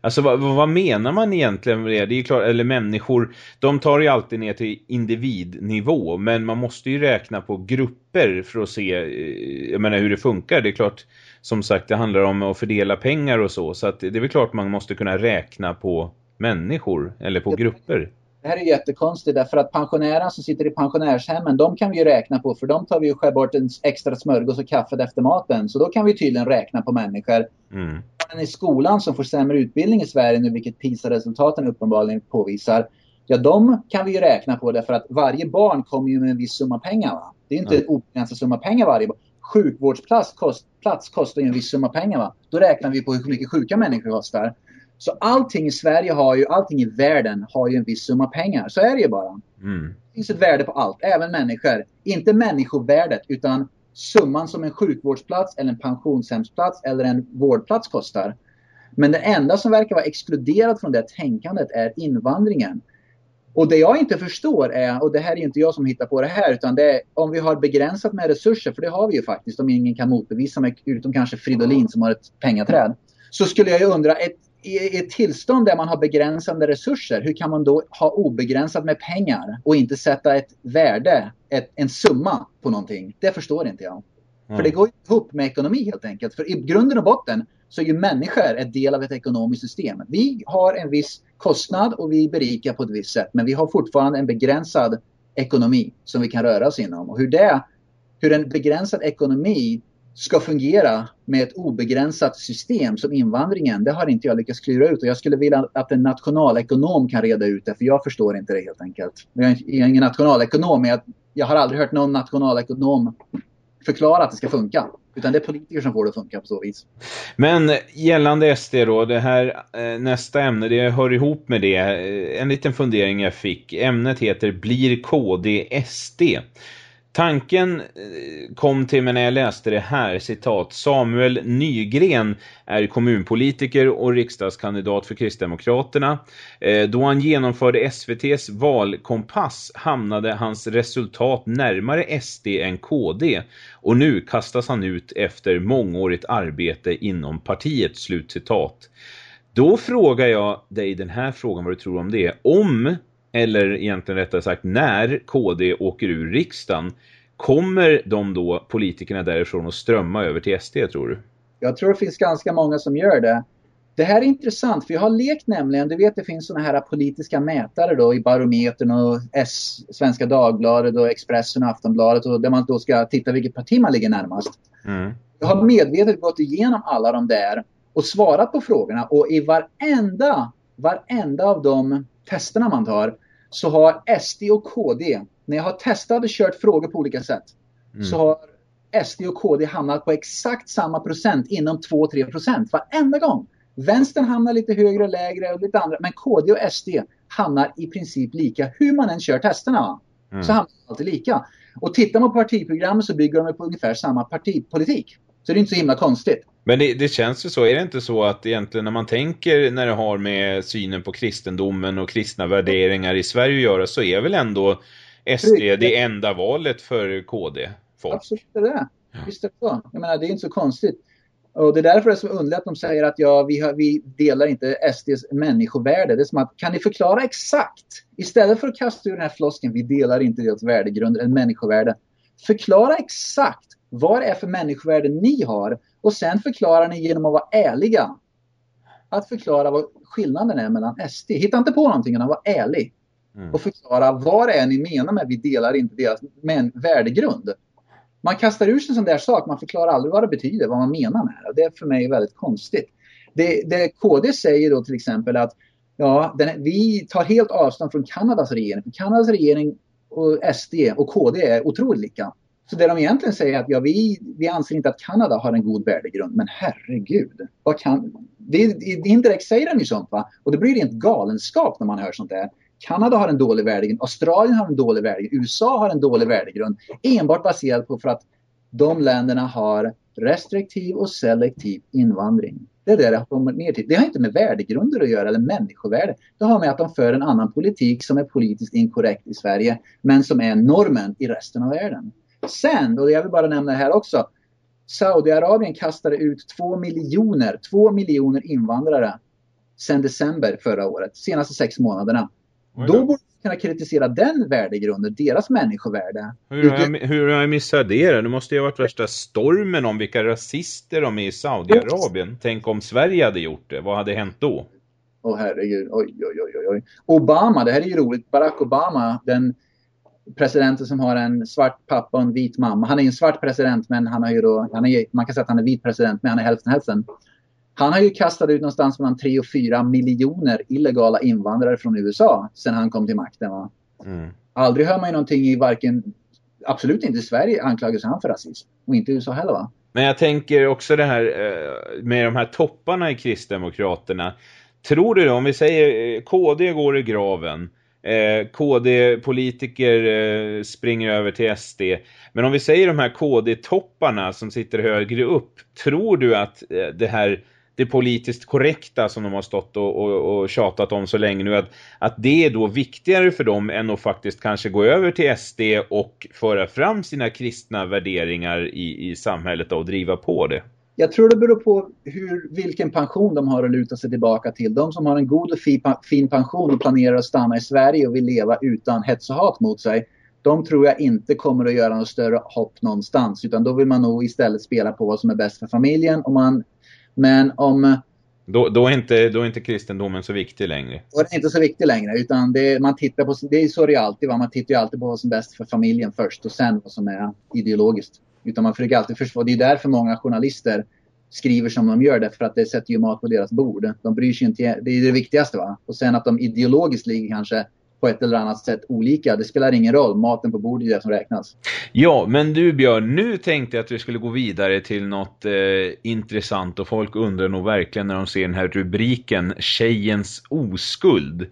Alltså vad, vad, menar man egentligen med det? Det är klart, eller människor, de tar ju alltid ner till individnivå. Men man måste ju räkna på grupper för att se eh, jag menar, hur det funkar. Det är klart, som sagt, det handlar om att fördela pengar och så. Så att det är väl klart man måste kunna räkna på människor eller på grupper. Det här är jättekonstigt därför att pensionärerna som sitter i pensionärshemmen, de kan vi ju räkna på för de tar vi ju skär bort en extra smörgås och kaffet efter maten. Så då kan vi tydligen räkna på människor. Mm. i skolan som får sämre utbildning i Sverige nu, vilket PISA-resultaten uppenbarligen påvisar. Ja, de kan vi ju räkna på därför att varje barn kommer ju med en viss summa pengar. Va? Det är inte mm. en obegränsad summa pengar varje barn. Sjukvårdsplats kost, plats kostar ju en viss summa pengar. Va? Då räknar vi på hur mycket sjuka människor kostar. Så allting i Sverige har ju, allting i världen har ju en viss summa pengar. Så är det ju bara. Mm. Det finns ett värde på allt, även människor. Inte människovärdet, utan summan som en sjukvårdsplats eller en pensionshemsplats eller en vårdplats kostar. Men det enda som verkar vara exkluderat från det tänkandet är invandringen. Och det jag inte förstår är, och det här är inte jag som hittar på det här, utan det är om vi har begränsat med resurser, för det har vi ju faktiskt, om ingen kan motbevisa mig, utom kanske Fridolin som har ett pengaträd. Så skulle jag ju undra, ett i ett tillstånd där man har begränsade resurser, hur kan man då ha obegränsat med pengar och inte sätta ett värde, ett, en summa på någonting? Det förstår inte jag. Mm. För det går ihop med ekonomi helt enkelt. För i grunden och botten så är ju människor en del av ett ekonomiskt system. Vi har en viss kostnad och vi berikar på ett visst sätt. Men vi har fortfarande en begränsad ekonomi som vi kan röra oss inom. Och hur, det, hur en begränsad ekonomi ska fungera med ett obegränsat system som invandringen, det har inte jag lyckats klura ut. Och jag skulle vilja att en nationalekonom kan reda ut det, för jag förstår inte det helt enkelt. Jag är ingen nationalekonom, men jag, jag har aldrig hört någon nationalekonom förklara att det ska funka. Utan det är politiker som får det att funka på så vis. Men gällande SD då, det här eh, nästa ämne, det hör ihop med det. Eh, en liten fundering jag fick. Ämnet heter Blir KD SD? Tanken eh, kom till mig när jag läste det här, citat. Samuel Nygren är kommunpolitiker och riksdagskandidat för Kristdemokraterna. Eh, då han genomförde SVTs valkompass hamnade hans resultat närmare SD än KD. Och nu kastas han ut efter mångårigt arbete inom partiet, slutcitat. Då frågar jag dig den här frågan vad du tror om det. Om eller egentligen rättare sagt när KD åker ur riksdagen, kommer de då politikerna därifrån att strömma över till SD tror du? Jag tror det finns ganska många som gör det. Det här är intressant för jag har lekt nämligen, du vet det finns sådana här politiska mätare då i Barometern och S, Svenska Dagbladet och Expressen och Aftonbladet och där man då ska titta vilket parti man ligger närmast. Mm. Jag har medvetet gått igenom alla de där och svarat på frågorna och i varenda, varenda av de testerna man tar så har SD och KD, när jag har testat och kört frågor på olika sätt, mm. så har SD och KD hamnat på exakt samma procent inom 2-3 procent varenda gång. Vänstern hamnar lite högre och lägre och lite andra, men KD och SD hamnar i princip lika hur man än kör testerna. Mm. Så hamnar de alltid lika. Och tittar man på partiprogrammet så bygger de på ungefär samma partipolitik. Så det är inte så himla konstigt. Men det, det, känns ju så, är det inte så att egentligen när man tänker när det har med synen på kristendomen och kristna värderingar i Sverige att göra så är väl ändå SD det enda valet för KD? Folk. Absolut är det. Ja. Visst är det så. Jag menar, det är inte så konstigt. Och det är därför det är så underligt att de säger att ja, vi, har, vi delar inte SDs människovärde. Det är som att, kan ni förklara exakt? Istället för att kasta ur den här flosken, vi delar inte deras värdegrund eller människovärde. Förklara exakt vad det är för människovärde ni har och sen förklarar ni genom att vara ärliga. Att förklara vad skillnaden är mellan SD. Hitta inte på någonting utan var ärlig. Mm. Och förklara vad det är ni menar med vi delar inte deras men, värdegrund. Man kastar ur sig en sån där sak, man förklarar aldrig vad det betyder, vad man menar med det. Det är för mig väldigt konstigt. Det, det KD säger då till exempel att ja, den, vi tar helt avstånd från Kanadas regering. För Kanadas regering och SD och KD är otroligt lika. Så det de egentligen säger är att ja, vi, vi anser inte att Kanada har en god värdegrund. Men herregud, vad kan... Det, indirekt säger de ju sånt va? Och det blir rent galenskap när man hör sånt där. Kanada har en dålig värdegrund, Australien har en dålig värdegrund, USA har en dålig värdegrund. Enbart baserat på för att de länderna har restriktiv och selektiv invandring. Det är det det har ner till. Det har inte med värdegrunder att göra eller människovärde. Det har med att de för en annan politik som är politiskt inkorrekt i Sverige men som är normen i resten av världen. Sen, och jag vill bara nämna det här också. Saudiarabien kastade ut två miljoner, två miljoner invandrare sedan december förra året, senaste sex månaderna. Då borde man kunna kritisera den värdegrunden, deras människovärde. Hur har, jag, hur har jag missat det? Det måste ju ha varit värsta stormen om vilka rasister de är i Saudiarabien. Tänk om Sverige hade gjort det, vad hade hänt då? Åh oh, herregud, oj, oj, oj, oj. Obama, det här är ju roligt. Barack Obama, den presidenten som har en svart pappa och en vit mamma. Han är en svart president men han har ju då, han är, man kan säga att han är vit president men han är hälften hälften. Han har ju kastat ut någonstans mellan 3 och 4 miljoner illegala invandrare från USA sedan han kom till makten. Va? Mm. Aldrig hör man ju någonting i varken, absolut inte i Sverige anklagas han för rasism. Och inte i USA heller va? Men jag tänker också det här eh, med de här topparna i Kristdemokraterna. Tror du då, om vi säger eh, KD går i graven Eh, KD-politiker eh, springer över till SD. Men om vi säger de här KD-topparna som sitter högre upp, tror du att eh, det här det politiskt korrekta som de har stått och, och, och tjatat om så länge nu, att, att det är då viktigare för dem än att faktiskt kanske gå över till SD och föra fram sina kristna värderingar i, i samhället och driva på det? Jag tror det beror på hur, vilken pension de har att luta sig tillbaka till. De som har en god och fin pension och planerar att stanna i Sverige och vill leva utan hets och hat mot sig. De tror jag inte kommer att göra något större hopp någonstans. Utan då vill man nog istället spela på vad som är bäst för familjen. Och man, men om... Då, då, är inte, då är inte kristendomen så viktig längre. Då är den inte så viktig längre. Utan det, man tittar på, det är så det alltid. Va? Man tittar ju alltid på vad som är bäst för familjen först. Och sen vad som är ideologiskt. Utan man försöker alltid förstå. Det är därför många journalister skriver som de gör. Därför att det sätter ju mat på deras bord. De bryr sig inte. Det är det viktigaste va. Och sen att de ideologiskt ligger kanske på ett eller annat sätt olika. Det spelar ingen roll, maten på bordet är det som räknas. Ja, men du Björn, nu tänkte jag att vi skulle gå vidare till något eh, intressant och folk undrar nog verkligen när de ser den här rubriken Tjejens oskuld.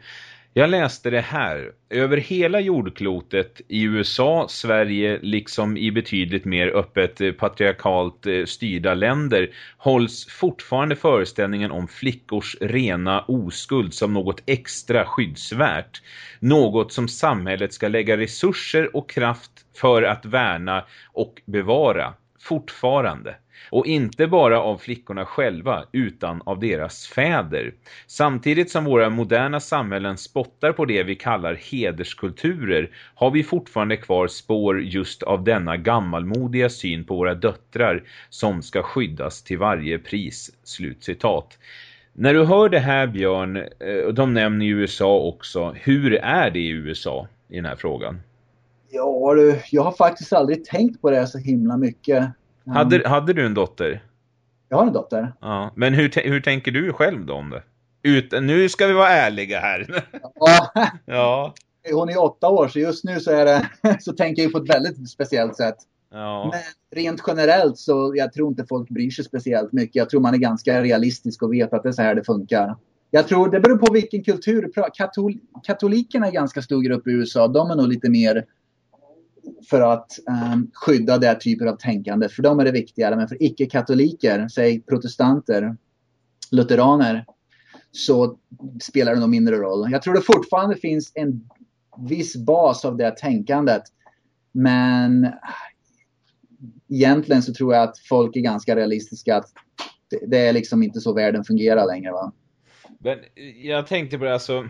Jag läste det här. Över hela jordklotet i USA, Sverige liksom i betydligt mer öppet eh, patriarkalt eh, styrda länder hålls fortfarande föreställningen om flickors rena oskuld som något extra skyddsvärt. Något som samhället ska lägga resurser och kraft för att värna och bevara. Fortfarande. Och inte bara av flickorna själva utan av deras fäder. Samtidigt som våra moderna samhällen spottar på det vi kallar hederskulturer har vi fortfarande kvar spår just av denna gammalmodiga syn på våra döttrar som ska skyddas till varje pris. Slutcitat. När du hör det här Björn, och de nämner USA också, hur är det i USA i den här frågan? Ja du, jag har faktiskt aldrig tänkt på det så himla mycket. Hade, hade du en dotter? Jag har en dotter. Ja, men hur, hur tänker du själv då om det? Ut, nu ska vi vara ärliga här. Ja. ja. Hon är åtta år så just nu så, är det, så tänker jag på ett väldigt speciellt sätt. Ja. Men rent generellt så jag tror inte folk bryr sig speciellt mycket. Jag tror man är ganska realistisk och vet att det är så här det funkar. Jag tror det beror på vilken kultur. Katol katolikerna är ganska stor grupp i USA. De är nog lite mer för att um, skydda det typen av tänkande. För dem är det viktigare. Men för icke-katoliker, säg protestanter, lutheraner, så spelar det nog mindre roll. Jag tror det fortfarande finns en viss bas av det tänkandet. Men egentligen så tror jag att folk är ganska realistiska. att Det är liksom inte så världen fungerar längre. Va? Men jag tänkte på det, alltså,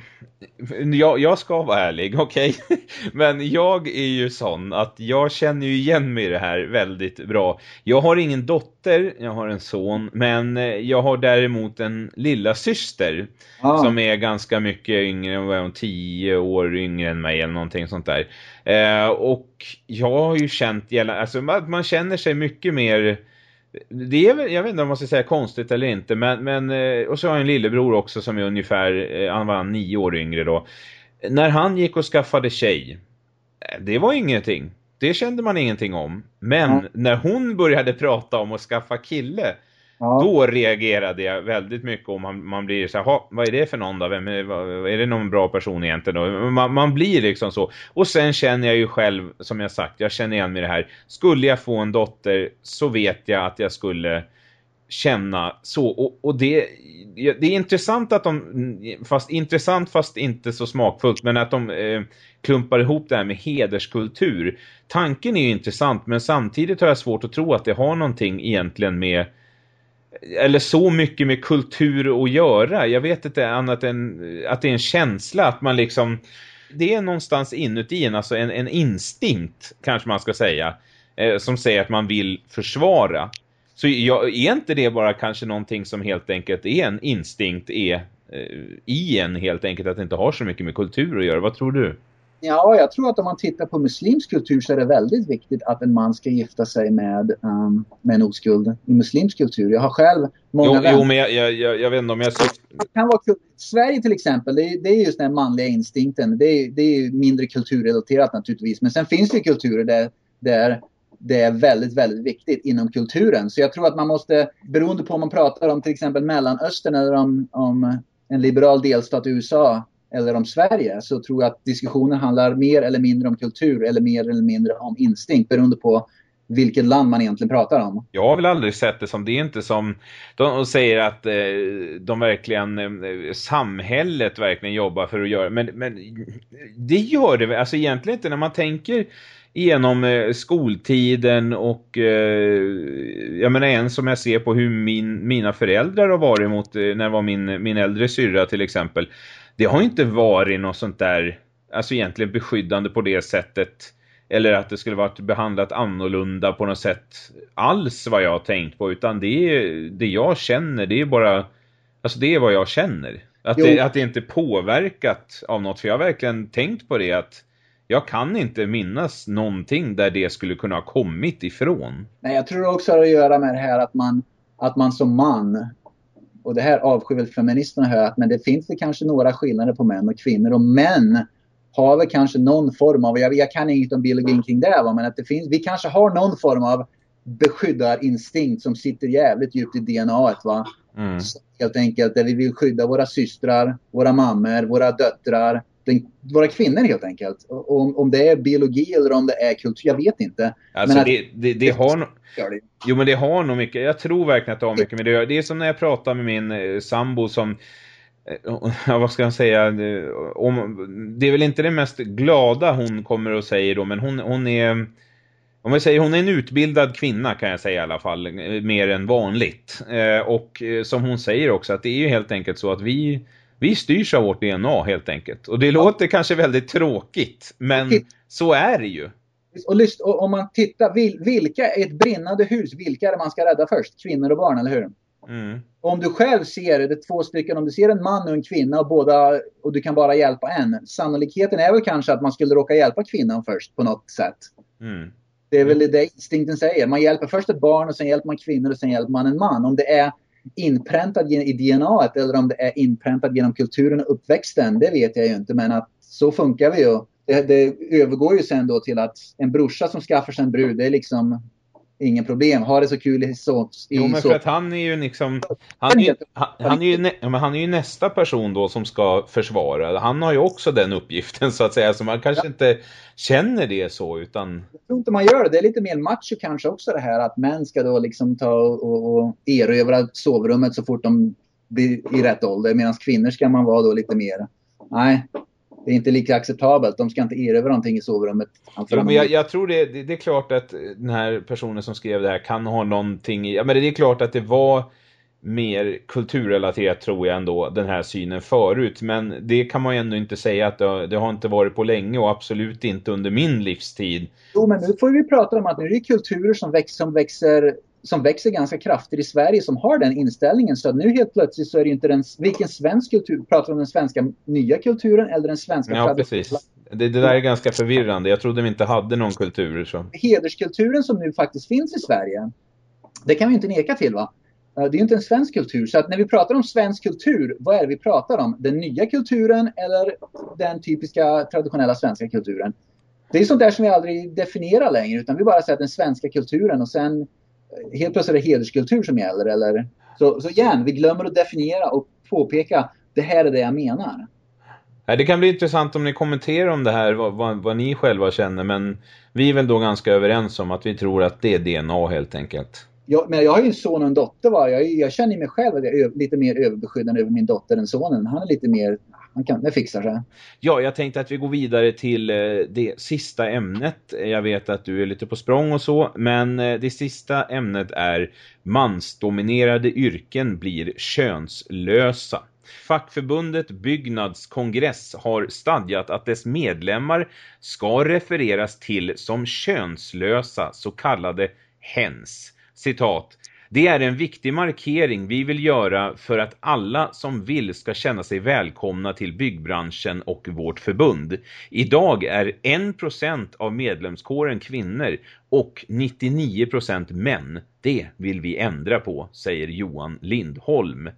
jag, jag ska vara ärlig, okej? Okay? Men jag är ju sån att jag känner ju igen mig i det här väldigt bra. Jag har ingen dotter, jag har en son, men jag har däremot en lilla syster ah. som är ganska mycket yngre, vad är tio år yngre än mig eller någonting sånt där. Eh, och jag har ju känt, alltså man känner sig mycket mer det är väl, jag vet inte om man ska säga konstigt eller inte, men, men eh, och så har jag en lillebror också som är ungefär, eh, han var nio år yngre då. När han gick och skaffade tjej, eh, det var ingenting. Det kände man ingenting om. Men mm. när hon började prata om att skaffa kille, Ja. Då reagerade jag väldigt mycket om man, man blir så här, vad är det för någon då? Vem är, vad, är det någon bra person egentligen? Man, man, blir liksom så. Och sen känner jag ju själv, som jag sagt, jag känner igen mig det här. Skulle jag få en dotter så vet jag att jag skulle känna så. Och, och det, det är intressant att de, fast intressant fast inte så smakfullt, men att de eh, klumpar ihop det här med hederskultur. Tanken är ju intressant, men samtidigt har jag svårt att tro att det har någonting egentligen med eller så mycket med kultur att göra. Jag vet inte annat än att det är en känsla att man liksom det är någonstans inuti en, alltså en, en instinkt kanske man ska säga eh, som säger att man vill försvara. Så jag, är inte det bara kanske någonting som helt enkelt är en instinkt är eh, i en helt enkelt att det inte har så mycket med kultur att göra. Vad tror du? Ja, jag tror att om man tittar på muslimsk kultur så är det väldigt viktigt att en man ska gifta sig med, um, med en oskuld i muslimsk kultur. Jag har själv många jo, vänner. Jo, men jag, jag, jag, vet inte om jag... Det kan vara kul. Sverige till exempel, det är, det är just den manliga instinkten. Det är, det är mindre kulturrelaterat naturligtvis. Men sen finns det kulturer där, där det är väldigt, väldigt viktigt inom kulturen. Så jag tror att man måste, beroende på om man pratar om till exempel Mellanöstern eller om, om en liberal delstat i USA eller om Sverige så tror jag att diskussionen handlar mer eller mindre om kultur eller mer eller mindre om instinkt beroende på vilket land man egentligen pratar om. Jag har väl aldrig sett det som, det är inte som de säger att eh, de verkligen eh, samhället verkligen jobbar för att göra, men, men det gör det väl, alltså egentligen inte när man tänker genom eh, skoltiden och eh, jag menar en som jag ser på hur min, mina föräldrar har varit mot eh, när det var min, min äldre syrra till exempel det har inte varit något sånt där, alltså egentligen beskyddande på det sättet. Eller att det skulle varit behandlat annorlunda på något sätt alls vad jag har tänkt på. Utan det, är, det jag känner, det är bara, alltså det är vad jag känner. Att det, att det inte är påverkat av något. För jag har verkligen tänkt på det att jag kan inte minnas någonting där det skulle kunna ha kommit ifrån. Nej, jag tror också det har att göra med det här att man, att man som man och det här avskyr väl feministerna höra, men det finns det kanske några skillnader på män och kvinnor och män har väl kanske någon form av, jag, jag kan inget om biologin kring det, va, men att det finns, vi kanske har någon form av beskyddarinstinkt som sitter jävligt djupt i DNA. Va? Mm. Helt enkelt, där vi vill skydda våra systrar, våra mammor, våra döttrar, den, våra kvinnor helt enkelt. Om, om det är biologi eller om det är kultur, jag vet inte. Alltså men det, det, det, har no Jo men det har nog mycket, jag tror verkligen att det har mycket med det Det är som när jag pratar med min eh, sambo som eh, Ja, vad ska jag säga? Om, det är väl inte det mest glada hon kommer att säga då, men hon, hon är om vi säger hon är en utbildad kvinna kan jag säga i alla fall, mer än vanligt. Eh, och eh, som hon säger också att det är ju helt enkelt så att vi, vi styrs av vårt DNA helt enkelt. Och det ja. låter kanske väldigt tråkigt, men så är det ju. Och, lyst, och om man tittar, vil, vilka ett brinnande hus, vilka är det man ska rädda först? Kvinnor och barn, eller hur? Mm. Om du själv ser det, två stycken, om du ser en man och en kvinna och båda, och du kan bara hjälpa en. Sannolikheten är väl kanske att man skulle råka hjälpa kvinnan först på något sätt. Mm. Det är väl det instinkten säger. Man hjälper först ett barn och sen hjälper man kvinnor och sen hjälper man en man. Om det är inpräntad i DNA eller om det är inpräntat genom kulturen och uppväxten, det vet jag ju inte. Men att så funkar vi ju. Det, det övergår ju sen då till att en brorsa som skaffar sig en brud, det är liksom Ingen problem. Ha det så kul i så... I jo, men för att han är ju liksom... Han är, han, han, är ju nä, han är ju nästa person då som ska försvara. Han har ju också den uppgiften så att säga. Så man kanske ja. inte känner det så utan... Jag tror inte man gör det. Det är lite mer macho kanske också det här att män ska då liksom ta och, och erövra sovrummet så fort de blir i rätt ålder. Medan kvinnor ska man vara då lite mer... Nej, det är inte lika acceptabelt. De ska inte erövra någonting i sovrummet. Jo, men jag, jag tror det, det, det, är klart att den här personen som skrev det här kan ha någonting i... Ja, men det är klart att det var mer kulturrelaterat tror jag ändå, den här synen förut. Men det kan man ju ändå inte säga att det, det har inte varit på länge och absolut inte under min livstid. Jo, men nu får vi prata om att nu är det kulturer som växer, som växer som växer ganska kraftigt i Sverige som har den inställningen. Så att nu helt plötsligt så är det inte den, vilken svensk kultur, pratar om den svenska nya kulturen eller den svenska Ja, precis. Det, det, där är ganska förvirrande. Jag trodde vi inte hade någon kultur. Så. Hederskulturen som nu faktiskt finns i Sverige, det kan vi inte neka till va? Det är inte en svensk kultur. Så att när vi pratar om svensk kultur, vad är det vi pratar om? Den nya kulturen eller den typiska traditionella svenska kulturen? Det är sånt där som vi aldrig definierar längre utan vi bara säger den svenska kulturen och sen helt plötsligt är det hederskultur som gäller. Eller, så, så igen, vi glömmer att definiera och påpeka det här är det jag menar. Det kan bli intressant om ni kommenterar om det här, vad, vad, vad, ni själva känner. Men vi är väl då ganska överens om att vi tror att det är DNA helt enkelt. Jag, men jag har ju en son och en dotter. Va? Jag, jag känner mig själv att jag är lite mer överbeskyddande över min dotter än sonen. Han är lite mer han kan, det fixar sig. Ja, jag tänkte att vi går vidare till eh, det sista ämnet. Jag vet att du är lite på språng och så, men eh, det sista ämnet är mansdominerade yrken blir könslösa. Fackförbundet Byggnads kongress har stadgat att dess medlemmar ska refereras till som könslösa så kallade hens. Citat det är en viktig markering vi vill göra för att alla som vill ska känna sig välkomna till byggbranschen och vårt förbund. Idag är 1% av medlemskåren kvinnor och 99% män. Det vill vi ändra på, säger Johan Lindholm.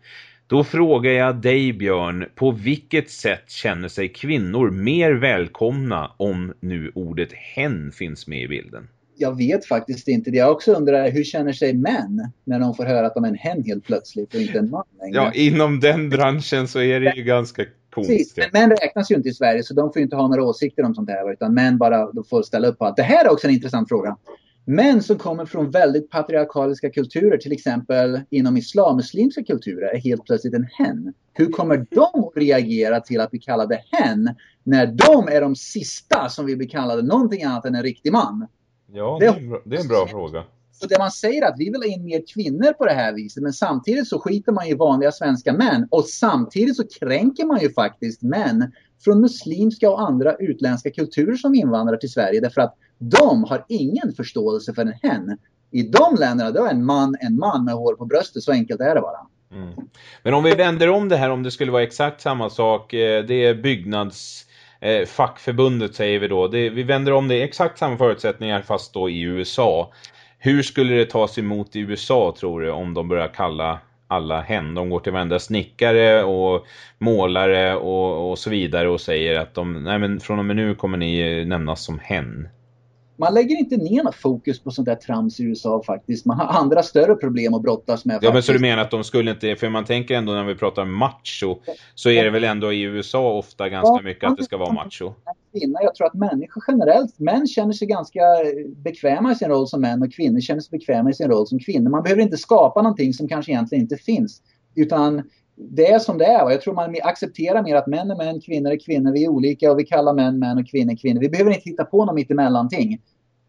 Då frågar jag dig Björn, på vilket sätt känner sig kvinnor mer välkomna om nu ordet hen finns med i bilden? Jag vet faktiskt inte det. Jag också undrar hur känner sig män när de får höra att de är en hen helt plötsligt och inte en man längre? Ja, inom den branschen så är det ju ganska konstigt. Men män räknas ju inte i Sverige så de får inte ha några åsikter om sånt här. Utan män bara får ställa upp på att det här är också en intressant fråga. Män som kommer från väldigt patriarkaliska kulturer, till exempel inom islam, muslimska kulturer, är helt plötsligt en hen. Hur kommer de att reagera till att bli kallade hen när de är de sista som vill bli kallade någonting annat än en riktig man? Ja, det är, en bra, det är en bra fråga. Så det man säger att vi vill ha in mer kvinnor på det här viset men samtidigt så skiter man i vanliga svenska män och samtidigt så kränker man ju faktiskt män från muslimska och andra utländska kulturer som invandrar till Sverige därför att de har ingen förståelse för en hen. I de länderna då är en man en man med hår på bröstet, så enkelt är det bara. Mm. Men om vi vänder om det här, om det skulle vara exakt samma sak, eh, det är byggnads eh, fackförbundet säger vi då. Det, vi vänder om det exakt samma förutsättningar fast då i USA. Hur skulle det tas emot i USA tror du om de börjar kalla alla hen. De går till varenda snickare och målare och, och så vidare och säger att de, nej men från och med nu kommer ni nämnas som hen man lägger inte ner något fokus på sånt där trams i USA faktiskt. Man har andra större problem att brottas med. Ja, faktiskt. men så du menar att de skulle inte, för man tänker ändå när vi pratar macho, så är det väl ändå i USA ofta ganska ja, mycket att det ska vara macho? Jag tror att människor generellt, män känner sig ganska bekväma i sin roll som män och kvinnor känner sig bekväma i sin roll som kvinnor. Man behöver inte skapa någonting som kanske egentligen inte finns. Utan det är som det är. Jag tror man accepterar mer att män är män, kvinnor är kvinnor. Vi är olika och vi kallar män män och kvinnor kvinnor. Vi behöver inte hitta på något mittemellanting.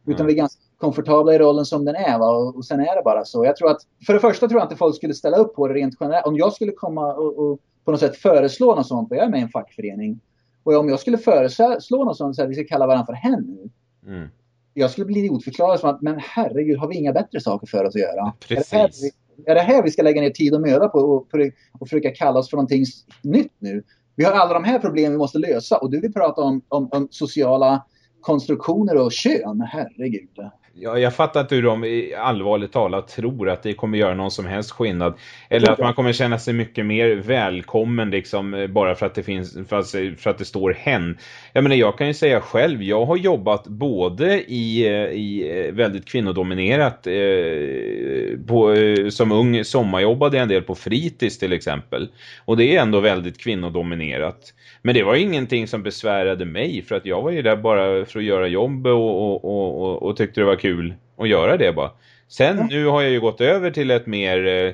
Utan mm. vi är ganska komfortabla i rollen som den är. Va? Och, och sen är det bara så. Jag tror att, för det första tror jag inte folk skulle ställa upp på det rent generellt. Om jag skulle komma och, och på något sätt föreslå något sånt, och jag är med i en fackförening. Och om jag skulle föreslå något sånt, så att vi ska kalla varandra för hen nu. Mm. Jag skulle bli idiotförklarad som att, men herregud, har vi inga bättre saker för oss att göra? Precis. Är det här vi, det här vi ska lägga ner tid och möda på och, och försöka kalla oss för någonting nytt nu? Vi har alla de här problemen vi måste lösa och du vill prata om, om, om sociala konstruktioner och kön, herregud jag, jag fattar inte hur de allvarligt talat tror att det kommer göra någon som helst skillnad. Eller att man kommer känna sig mycket mer välkommen liksom eh, bara för att det finns för att, för att det står hen. Jag menar, jag kan ju säga själv, jag har jobbat både i, eh, i eh, väldigt kvinnodominerat eh, på, som ung sommarjobbade jag en del på fritids till exempel. Och det är ändå väldigt kvinnodominerat. Men det var ingenting som besvärade mig för att jag var ju där bara för att göra jobb och, och, och, och tyckte det var kul att göra det bara. Sen ja. nu har jag ju gått över till ett mer... Eh,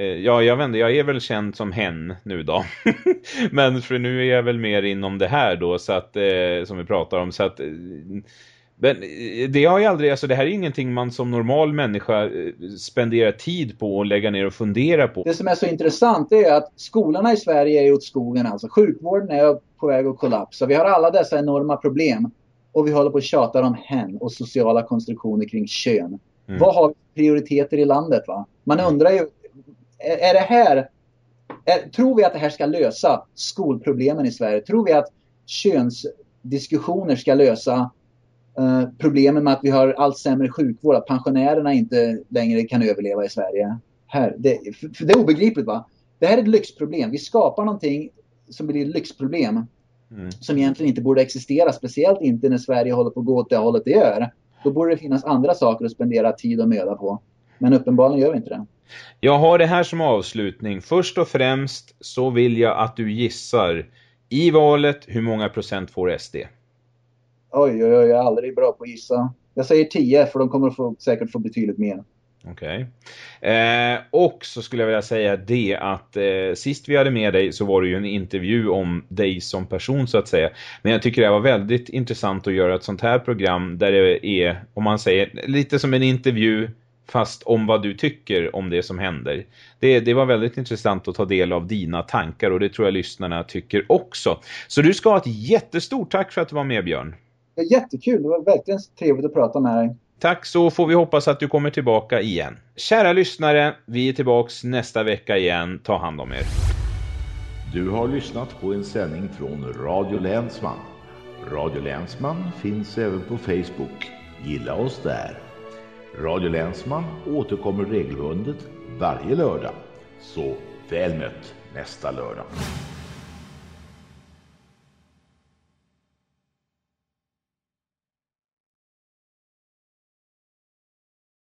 eh ja, jag vet inte, jag är väl känd som hen nu då. Men för nu är jag väl mer inom det här då, så att, eh, som vi pratar om. Så att eh, men eh, det har ju aldrig, alltså det här är ingenting man som normal människa spenderar tid på och lägga ner och fundera på. Det som är så intressant är att skolorna i Sverige är åt skogen alltså. Sjukvården är på väg att kollapsa. Vi har alla dessa enorma problem. Och vi håller på att tjata om hen och sociala konstruktioner kring kön. Mm. Vad har prioriteter i landet va? Man mm. undrar ju, är, är det här, är, tror vi att det här ska lösa skolproblemen i Sverige? Tror vi att könsdiskussioner ska lösa Uh, problemen med att vi har allt sämre sjukvård, att pensionärerna inte längre kan överleva i Sverige. Här, det, det är obegripligt va? Det här är ett lyxproblem. Vi skapar någonting som blir ett lyxproblem. Mm. Som egentligen inte borde existera, speciellt inte när Sverige håller på att gå åt det hållet det gör. Då borde det finnas andra saker att spendera tid och möda på. Men uppenbarligen gör vi inte det. Jag har det här som avslutning. Först och främst så vill jag att du gissar i valet hur många procent får SD? Oj, oj, oj, jag är aldrig bra på att gissa. Jag säger 10 för de kommer att få, säkert få betydligt mer. Okej. Okay. Eh, och så skulle jag vilja säga det att eh, sist vi hade med dig så var det ju en intervju om dig som person så att säga. Men jag tycker det var väldigt intressant att göra ett sånt här program där det är, om man säger, lite som en intervju fast om vad du tycker om det som händer. Det, det var väldigt intressant att ta del av dina tankar och det tror jag lyssnarna tycker också. Så du ska ha ett jättestort tack för att du var med Björn. Jättekul, det var verkligen trevligt att prata med dig. Tack så får vi hoppas att du kommer tillbaka igen. Kära lyssnare, vi är tillbaks nästa vecka igen. Ta hand om er. Du har lyssnat på en sändning från Radio Länsman. Radio Länsman finns även på Facebook. Gilla oss där. Radio Länsman återkommer regelbundet varje lördag. Så väl mött nästa lördag.